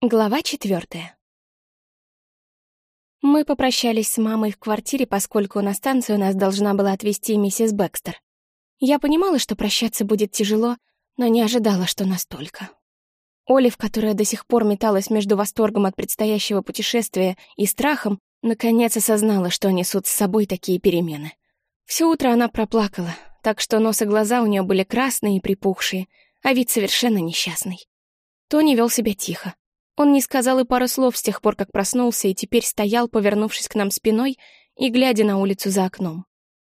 Глава четвертая. Мы попрощались с мамой в квартире, поскольку на станцию нас должна была отвезти миссис Бэкстер. Я понимала, что прощаться будет тяжело, но не ожидала, что настолько. Олив, которая до сих пор металась между восторгом от предстоящего путешествия и страхом, наконец осознала, что несут с собой такие перемены. Все утро она проплакала, так что нос и глаза у нее были красные и припухшие, а вид совершенно несчастный. Тони вел себя тихо. Он не сказал и пары слов с тех пор, как проснулся, и теперь стоял, повернувшись к нам спиной и глядя на улицу за окном.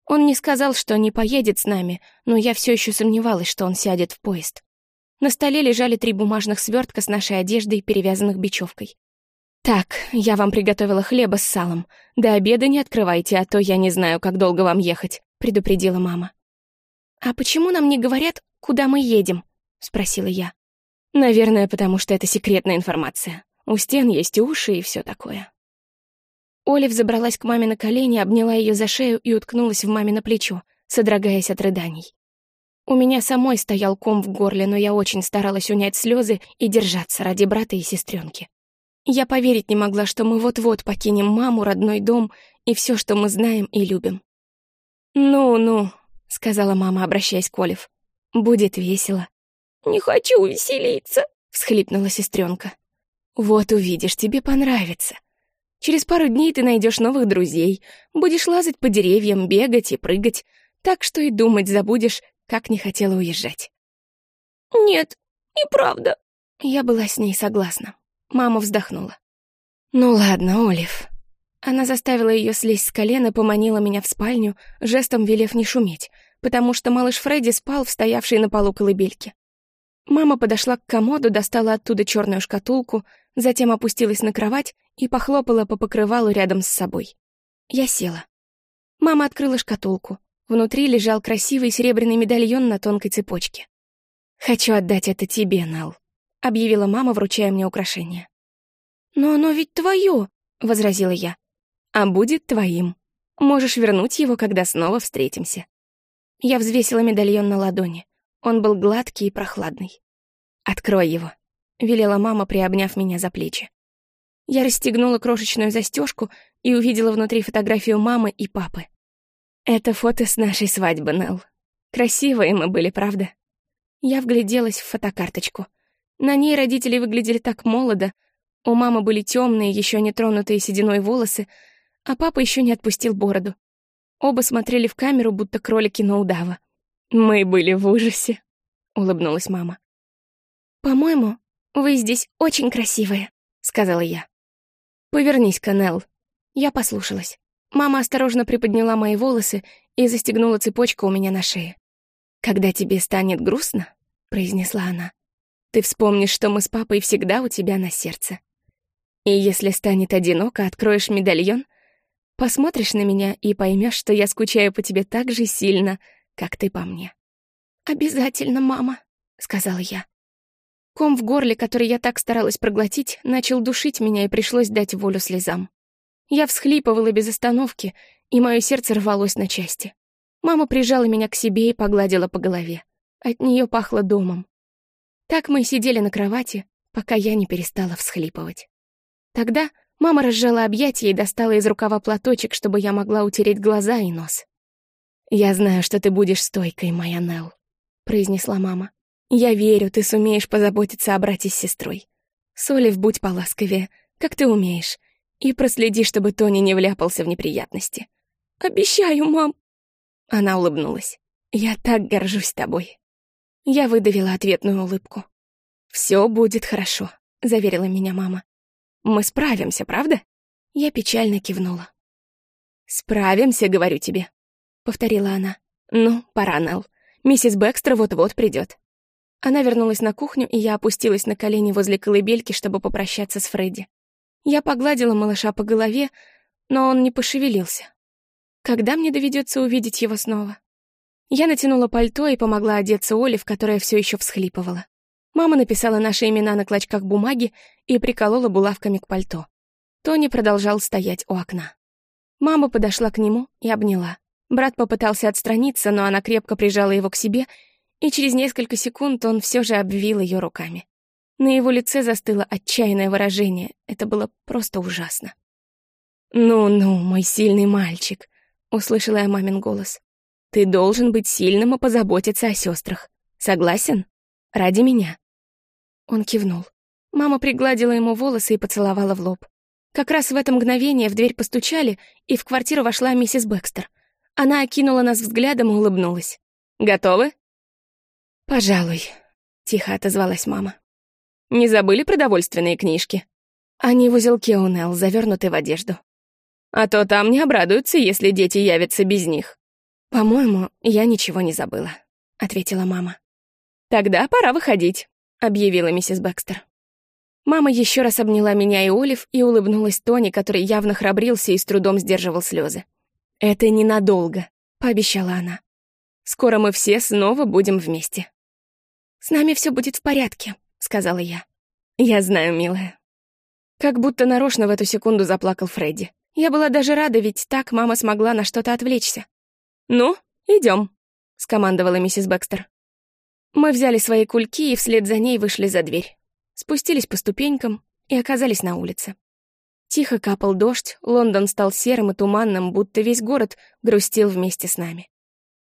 Он не сказал, что не поедет с нами, но я все еще сомневалась, что он сядет в поезд. На столе лежали три бумажных свертка с нашей одеждой, перевязанных бечевкой. «Так, я вам приготовила хлеба с салом. До обеда не открывайте, а то я не знаю, как долго вам ехать», — предупредила мама. «А почему нам не говорят, куда мы едем?» — спросила я. Наверное, потому что это секретная информация. У стен есть уши и все такое. Олив забралась к маме на колени, обняла ее за шею и уткнулась в маме на плечо, содрогаясь от рыданий. У меня самой стоял ком в горле, но я очень старалась унять слезы и держаться ради брата и сестренки. Я поверить не могла, что мы вот-вот покинем маму, родной дом и все, что мы знаем и любим. «Ну-ну», — сказала мама, обращаясь к Олив, — «будет весело. «Не хочу веселиться», — всхлипнула сестренка. «Вот увидишь, тебе понравится. Через пару дней ты найдешь новых друзей, будешь лазать по деревьям, бегать и прыгать, так что и думать забудешь, как не хотела уезжать». «Нет, неправда». Я была с ней согласна. Мама вздохнула. «Ну ладно, Олив». Она заставила ее слезть с колена, поманила меня в спальню, жестом велев не шуметь, потому что малыш Фредди спал в стоявшей на полу колыбельке. Мама подошла к комоду, достала оттуда черную шкатулку, затем опустилась на кровать и похлопала по покрывалу рядом с собой. Я села. Мама открыла шкатулку. Внутри лежал красивый серебряный медальон на тонкой цепочке. «Хочу отдать это тебе, Нал», — объявила мама, вручая мне украшение. «Но оно ведь твое», — возразила я. «А будет твоим. Можешь вернуть его, когда снова встретимся». Я взвесила медальон на ладони. Он был гладкий и прохладный. «Открой его», — велела мама, приобняв меня за плечи. Я расстегнула крошечную застежку и увидела внутри фотографию мамы и папы. Это фото с нашей свадьбы, Нелл. Красивые мы были, правда? Я вгляделась в фотокарточку. На ней родители выглядели так молодо. У мамы были темные, еще не тронутые сединой волосы, а папа еще не отпустил бороду. Оба смотрели в камеру, будто кролики на удава. «Мы были в ужасе», — улыбнулась мама. «По-моему, вы здесь очень красивые», — сказала я. «Повернись, Канел». Я послушалась. Мама осторожно приподняла мои волосы и застегнула цепочку у меня на шее. «Когда тебе станет грустно», — произнесла она, — «ты вспомнишь, что мы с папой всегда у тебя на сердце. И если станет одиноко, откроешь медальон, посмотришь на меня и поймешь, что я скучаю по тебе так же сильно, как ты по мне». «Обязательно, мама», — сказала я. Ком в горле, который я так старалась проглотить, начал душить меня и пришлось дать волю слезам. Я всхлипывала без остановки, и мое сердце рвалось на части. Мама прижала меня к себе и погладила по голове. От нее пахло домом. Так мы и сидели на кровати, пока я не перестала всхлипывать. Тогда мама разжала объятия и достала из рукава платочек, чтобы я могла утереть глаза и нос. «Я знаю, что ты будешь стойкой, моя Нелл», — произнесла мама. «Я верю, ты сумеешь позаботиться о брате с сестрой. Солив, будь поласковее, как ты умеешь, и проследи, чтобы Тони не вляпался в неприятности». «Обещаю, мам!» Она улыбнулась. «Я так горжусь тобой». Я выдавила ответную улыбку. «Все будет хорошо», — заверила меня мама. «Мы справимся, правда?» Я печально кивнула. «Справимся, говорю тебе», — повторила она. «Ну, пора, Нелл. Миссис Бэкстер вот-вот придет. Она вернулась на кухню, и я опустилась на колени возле колыбельки, чтобы попрощаться с Фредди. Я погладила малыша по голове, но он не пошевелился. Когда мне доведется увидеть его снова? Я натянула пальто и помогла одеться Олив, которая все еще всхлипывала. Мама написала наши имена на клочках бумаги и приколола булавками к пальто. Тони продолжал стоять у окна. Мама подошла к нему и обняла. Брат попытался отстраниться, но она крепко прижала его к себе, и через несколько секунд он все же обвил ее руками. На его лице застыло отчаянное выражение. Это было просто ужасно. «Ну-ну, мой сильный мальчик», — услышала я мамин голос. «Ты должен быть сильным и позаботиться о сестрах. Согласен? Ради меня». Он кивнул. Мама пригладила ему волосы и поцеловала в лоб. Как раз в это мгновение в дверь постучали, и в квартиру вошла миссис Бэкстер. Она окинула нас взглядом и улыбнулась. «Готовы?» «Пожалуй», — тихо отозвалась мама. «Не забыли продовольственные книжки?» Они в узелке у Нелл, завернуты в одежду. А то там не обрадуются, если дети явятся без них. «По-моему, я ничего не забыла», — ответила мама. «Тогда пора выходить», — объявила миссис Бэкстер. Мама еще раз обняла меня и Олив и улыбнулась Тони, который явно храбрился и с трудом сдерживал слезы. «Это ненадолго», — пообещала она. «Скоро мы все снова будем вместе». «С нами все будет в порядке», — сказала я. «Я знаю, милая». Как будто нарочно в эту секунду заплакал Фредди. Я была даже рада, ведь так мама смогла на что-то отвлечься. «Ну, идем, скомандовала миссис Бэкстер. Мы взяли свои кульки и вслед за ней вышли за дверь. Спустились по ступенькам и оказались на улице. Тихо капал дождь, Лондон стал серым и туманным, будто весь город грустил вместе с нами.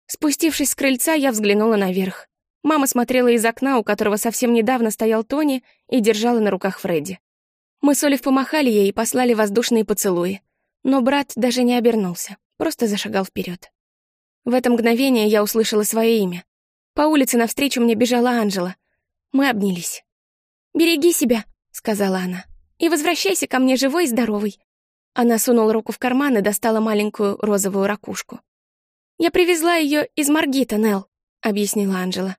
Спустившись с крыльца, я взглянула наверх. Мама смотрела из окна, у которого совсем недавно стоял Тони, и держала на руках Фредди. Мы с Олив помахали ей и послали воздушные поцелуи. Но брат даже не обернулся, просто зашагал вперед. В это мгновение я услышала свое имя. По улице навстречу мне бежала Анжела. Мы обнялись. «Береги себя», — сказала она, — «и возвращайся ко мне живой и здоровый». Она сунула руку в карман и достала маленькую розовую ракушку. «Я привезла ее из Маргита, Нелл», — объяснила Анжела.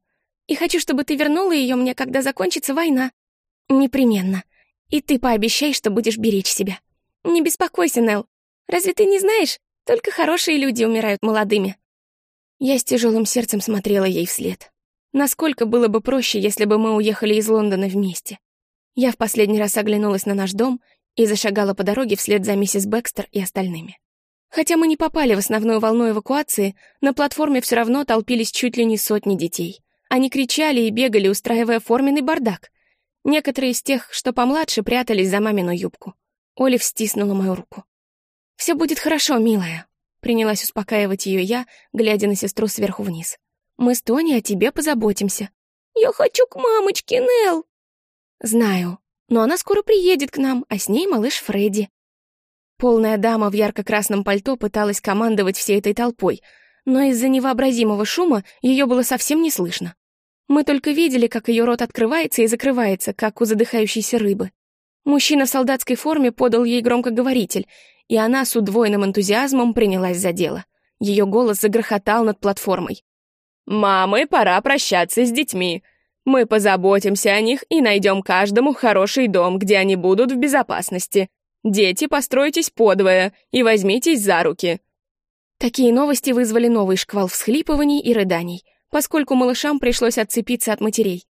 «И хочу, чтобы ты вернула ее мне, когда закончится война. Непременно. И ты пообещай, что будешь беречь себя. Не беспокойся, Нелл. Разве ты не знаешь? Только хорошие люди умирают молодыми». Я с тяжелым сердцем смотрела ей вслед. Насколько было бы проще, если бы мы уехали из Лондона вместе. Я в последний раз оглянулась на наш дом и зашагала по дороге вслед за миссис Бэкстер и остальными. Хотя мы не попали в основную волну эвакуации, на платформе все равно толпились чуть ли не сотни детей. Они кричали и бегали, устраивая форменный бардак. Некоторые из тех, что помладше, прятались за мамину юбку. Олив стиснула мою руку. «Все будет хорошо, милая», — принялась успокаивать ее я, глядя на сестру сверху вниз. «Мы с Тони о тебе позаботимся». «Я хочу к мамочке, Нелл!» «Знаю, но она скоро приедет к нам, а с ней малыш Фредди». Полная дама в ярко-красном пальто пыталась командовать всей этой толпой, но из-за невообразимого шума ее было совсем не слышно. Мы только видели, как ее рот открывается и закрывается, как у задыхающейся рыбы. Мужчина в солдатской форме подал ей громкоговоритель, и она с удвоенным энтузиазмом принялась за дело. Ее голос загрохотал над платформой. «Мамы, пора прощаться с детьми. Мы позаботимся о них и найдем каждому хороший дом, где они будут в безопасности. Дети, постройтесь подвое и возьмитесь за руки». Такие новости вызвали новый шквал всхлипываний и рыданий, поскольку малышам пришлось отцепиться от матерей.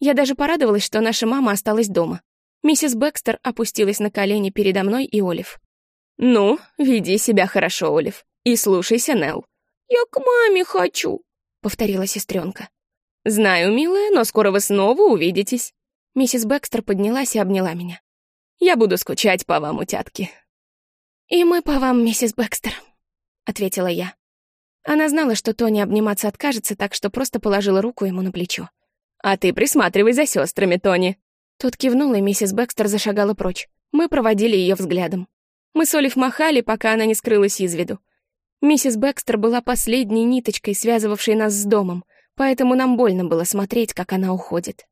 Я даже порадовалась, что наша мама осталась дома. Миссис Бэкстер опустилась на колени передо мной и Олив. «Ну, веди себя хорошо, Олив, и слушайся, Нелл». «Я к маме хочу», — повторила сестренка. «Знаю, милая, но скоро вы снова увидитесь». Миссис Бэкстер поднялась и обняла меня. «Я буду скучать по вам, утятки». «И мы по вам, миссис Бэкстер», — ответила я. Она знала, что Тони обниматься откажется, так что просто положила руку ему на плечо. «А ты присматривай за сестрами, Тони», тот кивнул, и миссис Бэкстер зашагала прочь. Мы проводили ее взглядом. Мы с Олив махали, пока она не скрылась из виду. Миссис Бэкстер была последней ниточкой, связывавшей нас с домом, поэтому нам больно было смотреть, как она уходит.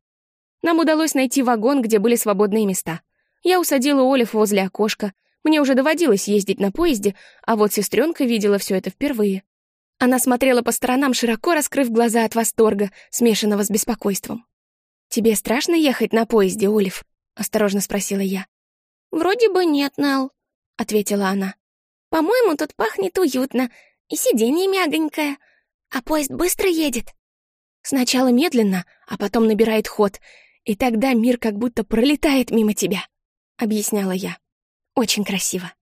Нам удалось найти вагон, где были свободные места. Я усадила Олив возле окошка. Мне уже доводилось ездить на поезде, а вот сестренка видела все это впервые. Она смотрела по сторонам, широко раскрыв глаза от восторга, смешанного с беспокойством. «Тебе страшно ехать на поезде, Олив?» — осторожно спросила я. «Вроде бы нет, Нелл», — ответила она. «По-моему, тут пахнет уютно, и сиденье мягонькое, а поезд быстро едет». Сначала медленно, а потом набирает ход, и тогда мир как будто пролетает мимо тебя», — объясняла я. «Очень красиво».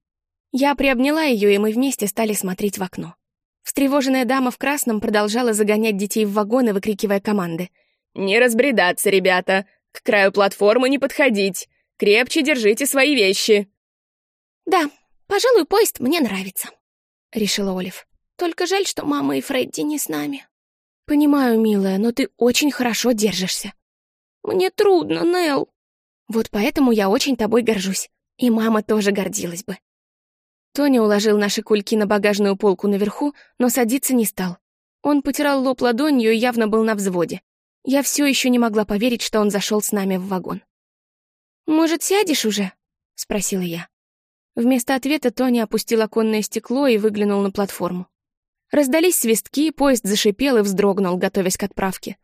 Я приобняла ее, и мы вместе стали смотреть в окно. Встревоженная дама в красном продолжала загонять детей в вагоны, выкрикивая команды — «Не разбредаться, ребята! К краю платформы не подходить. Крепче держите свои вещи. Да, пожалуй, поезд мне нравится, решила Олив. Только жаль, что мама и Фредди не с нами. Понимаю, милая, но ты очень хорошо держишься. Мне трудно, Нелл. Вот поэтому я очень тобой горжусь. И мама тоже гордилась бы. Тони уложил наши кульки на багажную полку наверху, но садиться не стал. Он потирал лоб ладонью и явно был на взводе. Я все еще не могла поверить, что он зашел с нами в вагон. «Может, сядешь уже?» — спросила я. Вместо ответа Тони опустил оконное стекло и выглянул на платформу. Раздались свистки, поезд зашипел и вздрогнул, готовясь к отправке.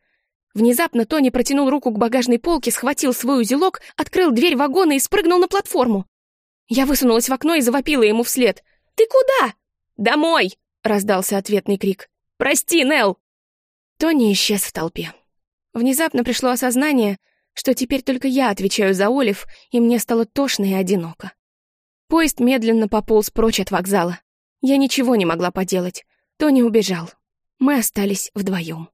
Внезапно Тони протянул руку к багажной полке, схватил свой узелок, открыл дверь вагона и спрыгнул на платформу. Я высунулась в окно и завопила ему вслед. «Ты куда?» «Домой!» — раздался ответный крик. «Прости, Нелл!» Тони исчез в толпе. Внезапно пришло осознание, что теперь только я отвечаю за Олив, и мне стало тошно и одиноко. Поезд медленно пополз прочь от вокзала. Я ничего не могла поделать. Тони убежал. Мы остались вдвоем.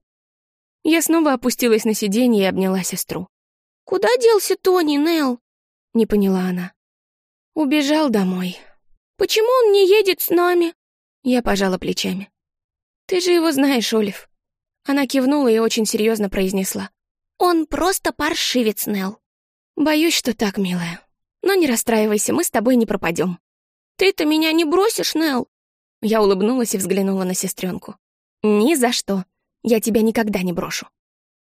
Я снова опустилась на сиденье и обняла сестру. «Куда делся Тони, Нелл?» — не поняла она. «Убежал домой». «Почему он не едет с нами?» Я пожала плечами. «Ты же его знаешь, Олив». Она кивнула и очень серьезно произнесла. Он просто паршивец, Нел. Боюсь, что так, милая. Но не расстраивайся, мы с тобой не пропадем. Ты-то меня не бросишь, Нел? Я улыбнулась и взглянула на сестренку. Ни за что. Я тебя никогда не брошу.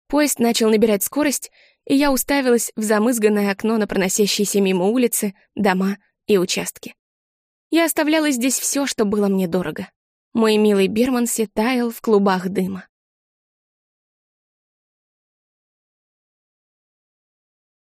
Поезд начал набирать скорость, и я уставилась в замызганное окно на проносящиеся мимо улицы, дома и участки. Я оставляла здесь все, что было мне дорого. Мой милый Берманси таял в клубах дыма.